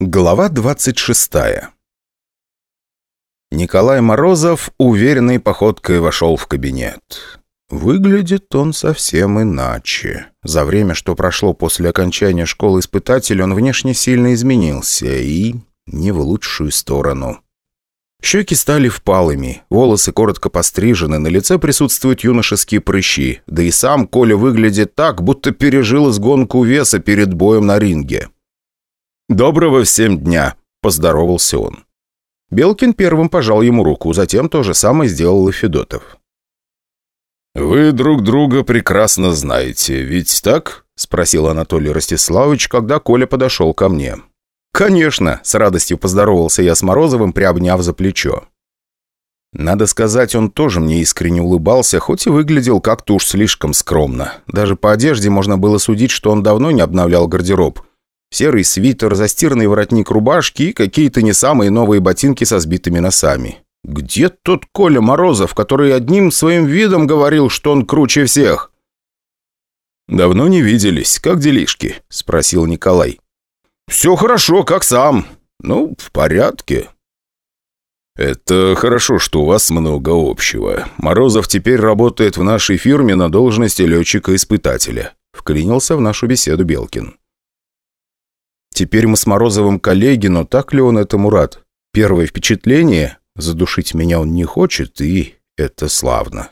Глава 26 Николай Морозов уверенной походкой вошел в кабинет. Выглядит он совсем иначе. За время, что прошло после окончания школы испытателей, он внешне сильно изменился и не в лучшую сторону. Щеки стали впалыми, волосы коротко пострижены, на лице присутствуют юношеские прыщи, да и сам Коля выглядит так, будто пережил изгонку веса перед боем на ринге. «Доброго всем дня!» – поздоровался он. Белкин первым пожал ему руку, затем то же самое сделал и Федотов. «Вы друг друга прекрасно знаете, ведь так?» – спросил Анатолий Ростиславович, когда Коля подошел ко мне. «Конечно!» – с радостью поздоровался я с Морозовым, приобняв за плечо. Надо сказать, он тоже мне искренне улыбался, хоть и выглядел как-то уж слишком скромно. Даже по одежде можно было судить, что он давно не обновлял гардероб – Серый свитер, застиранный воротник рубашки и какие-то не самые новые ботинки со сбитыми носами. Где тот Коля Морозов, который одним своим видом говорил, что он круче всех? «Давно не виделись. Как делишки?» – спросил Николай. «Все хорошо, как сам. Ну, в порядке». «Это хорошо, что у вас много общего. Морозов теперь работает в нашей фирме на должности летчика-испытателя», – вклинился в нашу беседу Белкин. Теперь мы с Морозовым коллеги, но так ли он этому рад? Первое впечатление – задушить меня он не хочет, и это славно.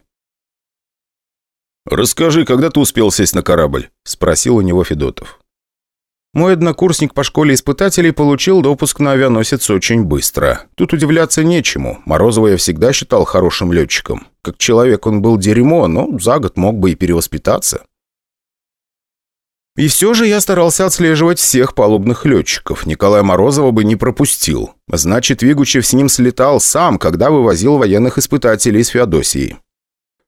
«Расскажи, когда ты успел сесть на корабль?» – спросил у него Федотов. Мой однокурсник по школе испытателей получил допуск на авианосец очень быстро. Тут удивляться нечему. Морозова я всегда считал хорошим летчиком. Как человек он был дерьмо, но за год мог бы и перевоспитаться. И все же я старался отслеживать всех палубных летчиков. Николая Морозова бы не пропустил. Значит, Вигучев с ним слетал сам, когда вывозил военных испытателей из Феодосии.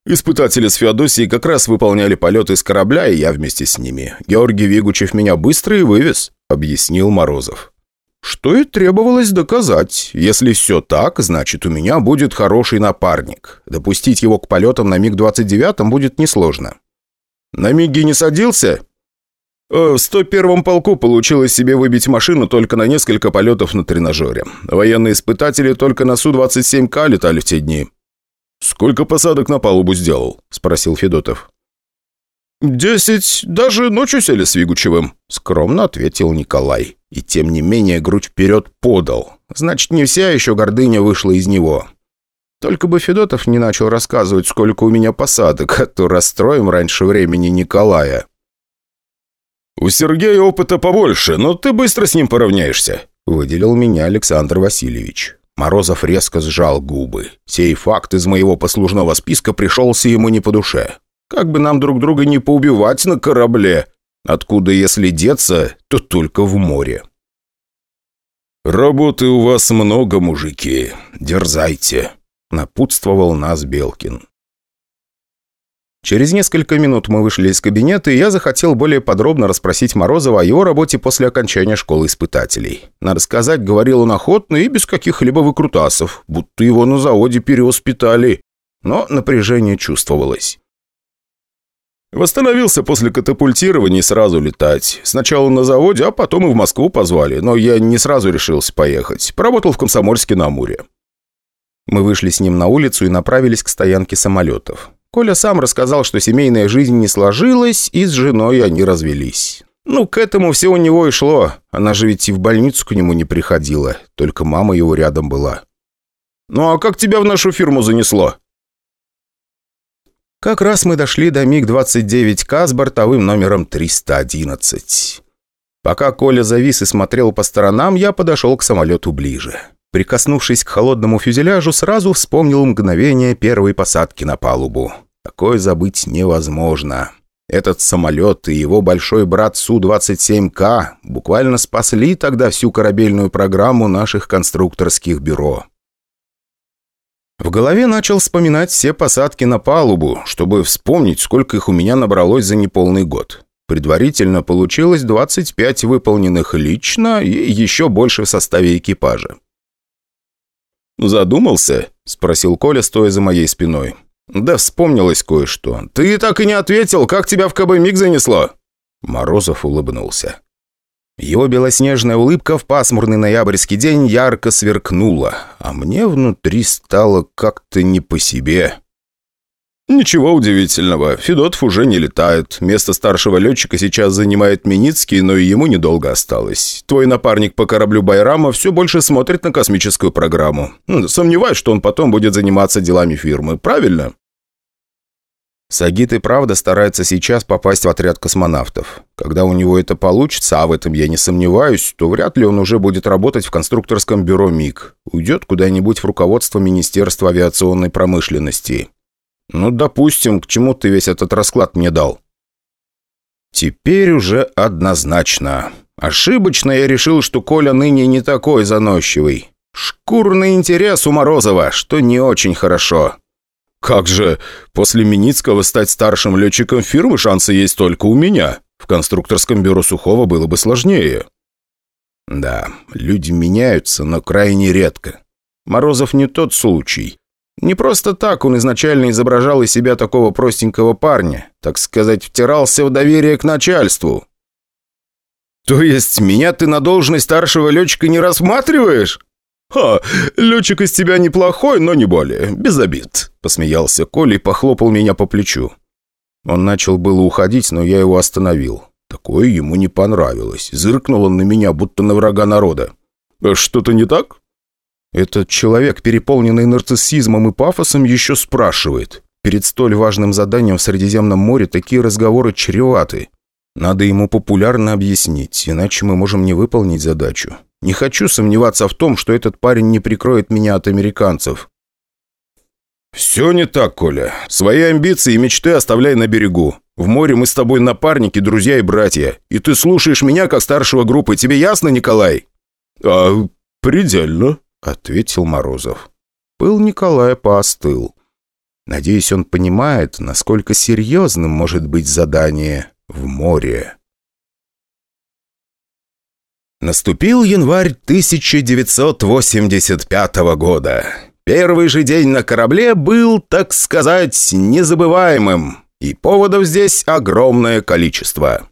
Испытатели с Феодосии как раз выполняли полеты с корабля, и я вместе с ними. Георгий Вигучев меня быстро и вывез, объяснил Морозов. Что и требовалось доказать. Если все так, значит, у меня будет хороший напарник. Допустить его к полетам на МиГ-29 будет несложно. На МиГе не садился? Э, в 101-м полку получилось себе выбить машину только на несколько полетов на тренажере. Военные испытатели только на Су-27К летали в те дни. «Сколько посадок на палубу сделал?» – спросил Федотов. «Десять. Даже ночью сели с Вигучевым», – скромно ответил Николай. И тем не менее грудь вперед подал. Значит, не вся еще гордыня вышла из него. Только бы Федотов не начал рассказывать, сколько у меня посадок, а то расстроим раньше времени Николая. «У Сергея опыта побольше, но ты быстро с ним поравняешься», выделил меня Александр Васильевич. Морозов резко сжал губы. Сей факт из моего послужного списка пришелся ему не по душе. Как бы нам друг друга не поубивать на корабле. Откуда, если деться, то только в море. «Работы у вас много, мужики. Дерзайте», — напутствовал нас Белкин. Через несколько минут мы вышли из кабинета, и я захотел более подробно расспросить Морозова о его работе после окончания школы испытателей. Надо сказать, говорил он охотно и без каких-либо выкрутасов, будто его на заводе перевоспитали. Но напряжение чувствовалось. Восстановился после катапультирования и сразу летать. Сначала на заводе, а потом и в Москву позвали, но я не сразу решился поехать. Поработал в Комсомольске на Амуре. Мы вышли с ним на улицу и направились к стоянке самолетов. Коля сам рассказал, что семейная жизнь не сложилась, и с женой они развелись. Ну, к этому все у него и шло. Она же ведь и в больницу к нему не приходила. Только мама его рядом была. «Ну а как тебя в нашу фирму занесло?» Как раз мы дошли до МиГ-29К с бортовым номером 311. Пока Коля завис и смотрел по сторонам, я подошел к самолету ближе. Прикоснувшись к холодному фюзеляжу, сразу вспомнил мгновение первой посадки на палубу. Такое забыть невозможно. Этот самолет и его большой брат Су-27К буквально спасли тогда всю корабельную программу наших конструкторских бюро. В голове начал вспоминать все посадки на палубу, чтобы вспомнить, сколько их у меня набралось за неполный год. Предварительно получилось 25 выполненных лично и еще больше в составе экипажа. «Задумался?» – спросил Коля, стоя за моей спиной. «Да вспомнилось кое-что. Ты так и не ответил, как тебя в КБ МиГ занесло?» Морозов улыбнулся. Его белоснежная улыбка в пасмурный ноябрьский день ярко сверкнула, а мне внутри стало как-то не по себе. «Ничего удивительного. Федотов уже не летает. Место старшего летчика сейчас занимает Миницкий, но и ему недолго осталось. Твой напарник по кораблю Байрама все больше смотрит на космическую программу. Сомневаюсь, что он потом будет заниматься делами фирмы. Правильно?» Сагит и правда старается сейчас попасть в отряд космонавтов. Когда у него это получится, а в этом я не сомневаюсь, то вряд ли он уже будет работать в конструкторском бюро МИГ. Уйдет куда-нибудь в руководство Министерства авиационной промышленности. Ну, допустим, к чему ты весь этот расклад мне дал? Теперь уже однозначно. Ошибочно я решил, что Коля ныне не такой заносчивый. Шкурный интерес у Морозова, что не очень хорошо. Как же, после Миницкого стать старшим летчиком фирмы шансы есть только у меня. В конструкторском бюро Сухого было бы сложнее. Да, люди меняются, но крайне редко. Морозов не тот случай. Не просто так он изначально изображал из себя такого простенького парня, так сказать, втирался в доверие к начальству. «То есть меня ты на должность старшего летчика не рассматриваешь?» «Ха, летчик из тебя неплохой, но не более, без обид», — посмеялся Коля и похлопал меня по плечу. Он начал было уходить, но я его остановил. Такое ему не понравилось. Зыркнул он на меня, будто на врага народа. «Что-то не так?» Этот человек, переполненный нарциссизмом и пафосом, еще спрашивает. Перед столь важным заданием в Средиземном море такие разговоры чреваты. Надо ему популярно объяснить, иначе мы можем не выполнить задачу. Не хочу сомневаться в том, что этот парень не прикроет меня от американцев. «Все не так, Коля. Свои амбиции и мечты оставляй на берегу. В море мы с тобой напарники, друзья и братья. И ты слушаешь меня как старшего группы. Тебе ясно, Николай?» «А, предельно», ответил Морозов. Пыл Николая поостыл. Надеюсь, он понимает, насколько серьезным может быть задание в море. Наступил январь 1985 года. Первый же день на корабле был, так сказать, незабываемым, и поводов здесь огромное количество.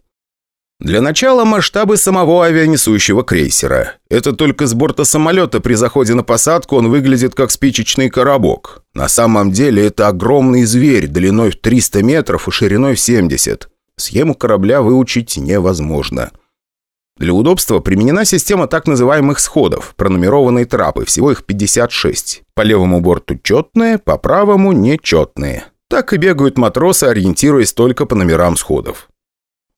Для начала масштабы самого авианесущего крейсера. Это только с борта самолета при заходе на посадку он выглядит как спичечный коробок. На самом деле это огромный зверь длиной в 300 метров и шириной в 70. Схему корабля выучить невозможно. Для удобства применена система так называемых сходов, пронумерованные трапы, всего их 56. По левому борту четные, по правому нечетные. Так и бегают матросы, ориентируясь только по номерам сходов.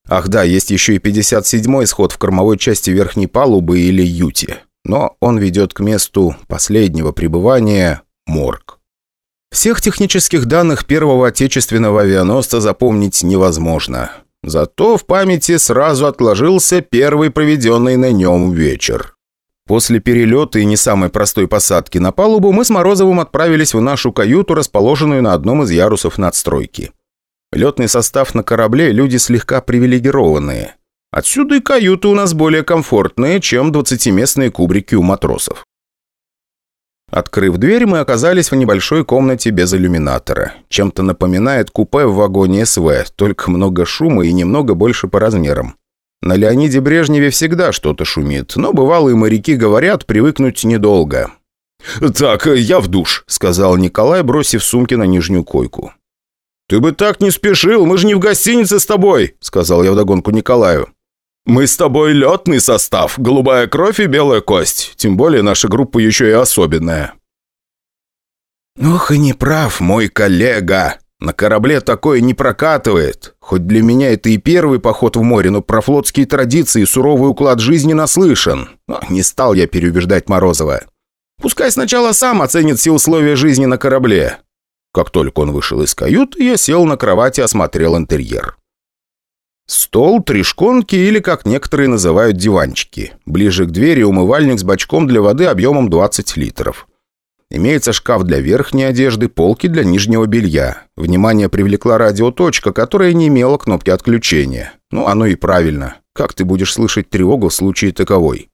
Ах да, есть еще и 57-й сход в кормовой части верхней палубы или юте. Но он ведет к месту последнего пребывания – морг. Всех технических данных первого отечественного авианосца запомнить невозможно. Зато в памяти сразу отложился первый проведенный на нем вечер. После перелета и не самой простой посадки на палубу мы с Морозовым отправились в нашу каюту, расположенную на одном из ярусов надстройки. Летный состав на корабле – люди слегка привилегированные. Отсюда и каюты у нас более комфортные, чем 20-местные кубрики у матросов. Открыв дверь, мы оказались в небольшой комнате без иллюминатора. Чем-то напоминает купе в вагоне СВ, только много шума и немного больше по размерам. На Леониде Брежневе всегда что-то шумит, но бывалые моряки говорят, привыкнуть недолго. «Так, я в душ», — сказал Николай, бросив сумки на нижнюю койку. «Ты бы так не спешил, мы же не в гостинице с тобой», — сказал я вдогонку Николаю. «Мы с тобой летный состав, голубая кровь и белая кость. Тем более наша группа еще и особенная». «Ох и не прав мой коллега. На корабле такое не прокатывает. Хоть для меня это и первый поход в море, но про флотские традиции и суровый уклад жизни наслышан. Но не стал я переубеждать Морозова. Пускай сначала сам оценит все условия жизни на корабле. Как только он вышел из каюты, я сел на кровати и осмотрел интерьер. Стол, три шконки или, как некоторые называют, диванчики. Ближе к двери умывальник с бачком для воды объемом 20 литров. Имеется шкаф для верхней одежды, полки для нижнего белья. Внимание привлекла радиоточка, которая не имела кнопки отключения. Ну, оно и правильно. Как ты будешь слышать тревогу в случае таковой?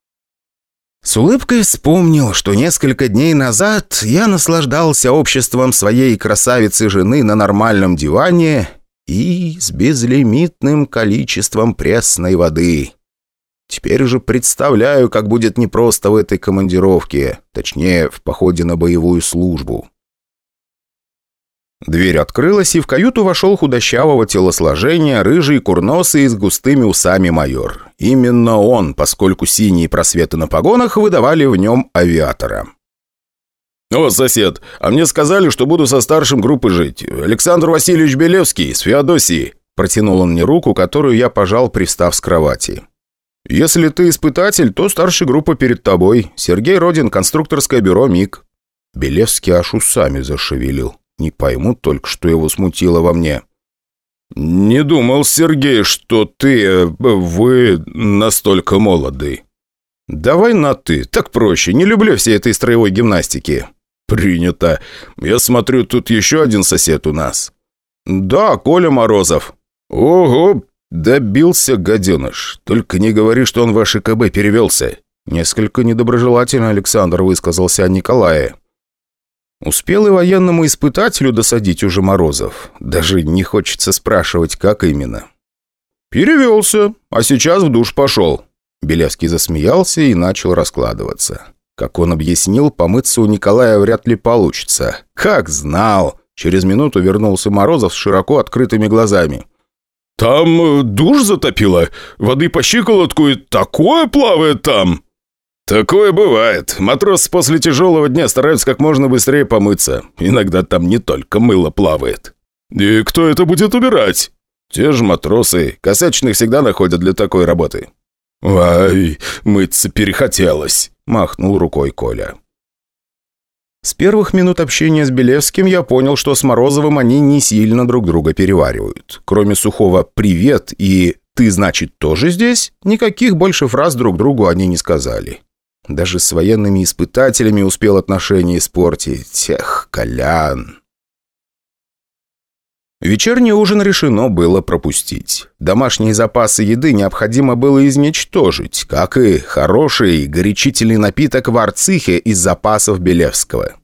С улыбкой вспомнил, что несколько дней назад я наслаждался обществом своей красавицы-жены на нормальном диване и с безлимитным количеством пресной воды. Теперь уже представляю, как будет непросто в этой командировке, точнее, в походе на боевую службу. Дверь открылась, и в каюту вошел худощавого телосложения, рыжий, курносый с густыми усами майор. Именно он, поскольку синие просветы на погонах выдавали в нем авиатора. «О, сосед, а мне сказали, что буду со старшим группы жить. Александр Васильевич Белевский, с Феодосии». Протянул он мне руку, которую я пожал, пристав с кровати. «Если ты испытатель, то старшая группа перед тобой. Сергей Родин, конструкторское бюро МИГ». Белевский аж усами зашевелил. Не пойму только, что его смутило во мне. «Не думал, Сергей, что ты... Э, вы настолько молоды». «Давай на «ты». Так проще. Не люблю всей этой строевой гимнастики». «Принято. Я смотрю, тут еще один сосед у нас». «Да, Коля Морозов». «Ого, добился гаденыш. Только не говори, что он в АШКБ перевелся». Несколько недоброжелательно Александр высказался о Николае. Успел и военному испытателю досадить уже Морозов. Даже не хочется спрашивать, как именно. «Перевелся, а сейчас в душ пошел». Белевский засмеялся и начал раскладываться. Как он объяснил, помыться у Николая вряд ли получится. Как знал! Через минуту вернулся Морозов с широко открытыми глазами. «Там э, душ затопило? Воды по щиколотку и такое плавает там!» «Такое бывает. Матросы после тяжелого дня стараются как можно быстрее помыться. Иногда там не только мыло плавает». «И кто это будет убирать?» «Те же матросы. Косячных всегда находят для такой работы». «Ай, мыться перехотелось», — махнул рукой Коля. С первых минут общения с Белевским я понял, что с Морозовым они не сильно друг друга переваривают. Кроме сухого «привет» и «ты, значит, тоже здесь?» никаких больше фраз друг другу они не сказали. Даже с военными испытателями успел отношения испортить. Эх, Колян. Вечерний ужин решено было пропустить. Домашние запасы еды необходимо было изничтожить, как и хороший горячительный напиток в Арцихе из запасов Белевского.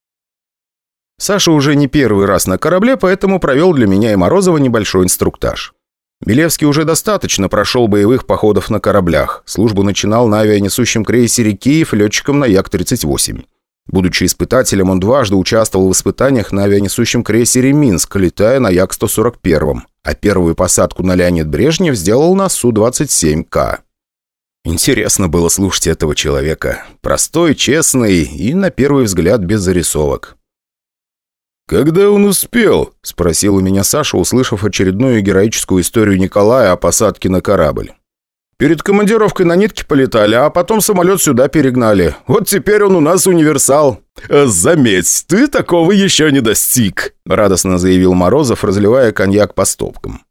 Саша уже не первый раз на корабле, поэтому провел для меня и Морозова небольшой инструктаж. Белевский уже достаточно прошел боевых походов на кораблях. Службу начинал на авианесущем крейсере «Киев» летчиком на Як-38. Будучи испытателем, он дважды участвовал в испытаниях на авианесущем крейсере «Минск», летая на Як-141, а первую посадку на Леонид Брежнев сделал на Су-27К. Интересно было слушать этого человека. Простой, честный и, на первый взгляд, без зарисовок. «Когда он успел?» – спросил у меня Саша, услышав очередную героическую историю Николая о посадке на корабль. «Перед командировкой на нитке полетали, а потом самолет сюда перегнали. Вот теперь он у нас универсал». «Заметь, ты такого еще не достиг», – радостно заявил Морозов, разливая коньяк по стопкам.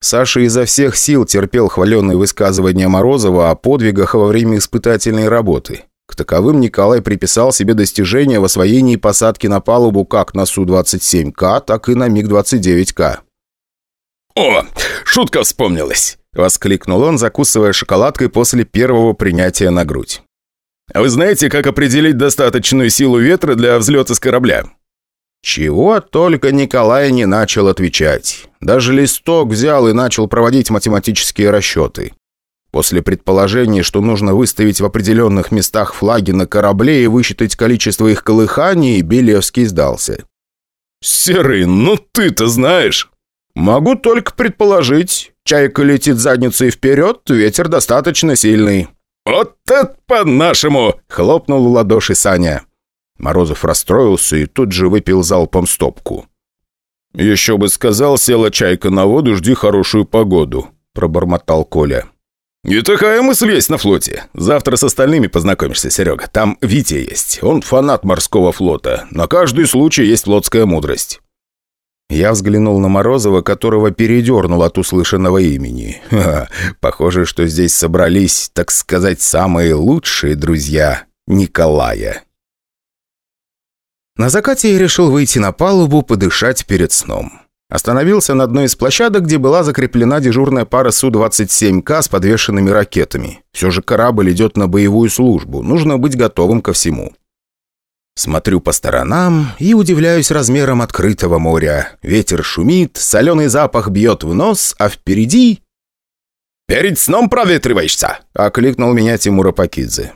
Саша изо всех сил терпел хваленные высказывания Морозова о подвигах во время испытательной работы. К таковым Николай приписал себе достижения в освоении посадки на палубу как на Су-27К, так и на МиГ-29К. «О, шутка вспомнилась!» — воскликнул он, закусывая шоколадкой после первого принятия на грудь. «Вы знаете, как определить достаточную силу ветра для взлета с корабля?» Чего только Николай не начал отвечать. Даже листок взял и начал проводить математические расчеты. После предположения, что нужно выставить в определенных местах флаги на корабле и высчитать количество их колыханий, Белевский сдался. «Серый, ну ты-то знаешь!» «Могу только предположить. Чайка летит задницей вперед, ветер достаточно сильный». «Вот это по-нашему!» — хлопнул ладоши Саня. Морозов расстроился и тут же выпил залпом стопку. «Еще бы сказал, села чайка на воду, жди хорошую погоду», — пробормотал Коля. «И такая мысль есть на флоте. Завтра с остальными познакомишься, Серега. Там Витя есть. Он фанат морского флота. На каждый случай есть флотская мудрость». Я взглянул на Морозова, которого передернул от услышанного имени. Ха, похоже, что здесь собрались, так сказать, самые лучшие друзья Николая. На закате я решил выйти на палубу, подышать перед сном. Остановился на одной из площадок, где была закреплена дежурная пара Су-27К с подвешенными ракетами. Все же корабль идет на боевую службу, нужно быть готовым ко всему. Смотрю по сторонам и удивляюсь размером открытого моря. Ветер шумит, соленый запах бьет в нос, а впереди... перед сном проветриваешься?» – окликнул меня Тимура Пакидзе.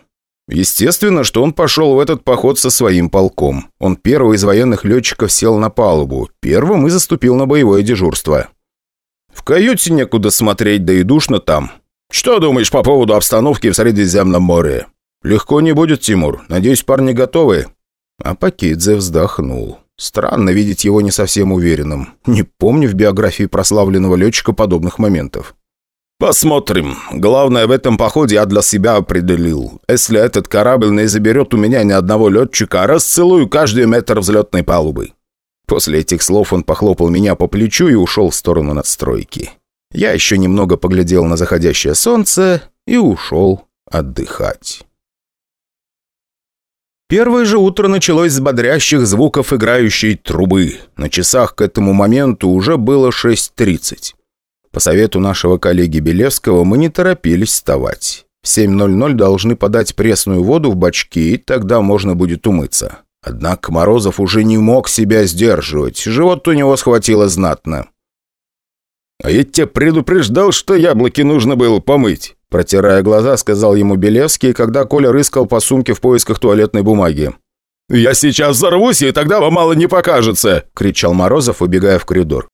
Естественно, что он пошел в этот поход со своим полком. Он первый из военных летчиков сел на палубу, первым и заступил на боевое дежурство. В каюте некуда смотреть, да и душно там. Что думаешь по поводу обстановки в Средиземном море? Легко не будет, Тимур. Надеюсь, парни готовы? А Пакидзе вздохнул. Странно видеть его не совсем уверенным. Не помню в биографии прославленного летчика подобных моментов. «Посмотрим. Главное, в этом походе я для себя определил. Если этот корабль не заберет у меня ни одного летчика, расцелую каждый метр взлетной палубы». После этих слов он похлопал меня по плечу и ушел в сторону надстройки. Я еще немного поглядел на заходящее солнце и ушел отдыхать. Первое же утро началось с бодрящих звуков играющей трубы. На часах к этому моменту уже было 6.30. По совету нашего коллеги Белевского мы не торопились вставать. В 7.00 должны подать пресную воду в бачки, и тогда можно будет умыться. Однако Морозов уже не мог себя сдерживать, живот у него схватило знатно. «А я тебя предупреждал, что яблоки нужно было помыть», протирая глаза, сказал ему Белевский, когда Коля рыскал по сумке в поисках туалетной бумаги. «Я сейчас взорвусь, и тогда вам мало не покажется!» — кричал Морозов, убегая в коридор.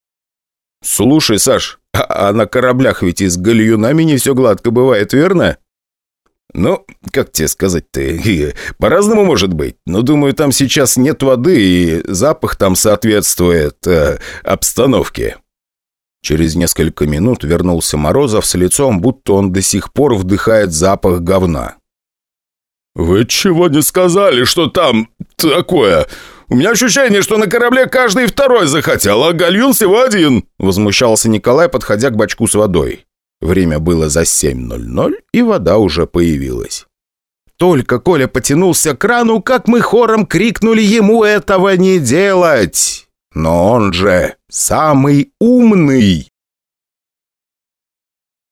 «Слушай, Саш, а, а на кораблях ведь и с гальюнами не все гладко бывает, верно?» «Ну, как тебе сказать-то, по-разному может быть. Но, думаю, там сейчас нет воды, и запах там соответствует э, обстановке». Через несколько минут вернулся Морозов с лицом, будто он до сих пор вдыхает запах говна. «Вы чего не сказали, что там такое? У меня ощущение, что на корабле каждый второй захотел, а гальюн всего один!» Возмущался Николай, подходя к бачку с водой. Время было за 7.00, и вода уже появилась. Только Коля потянулся к крану, как мы хором крикнули ему этого не делать. Но он же самый умный.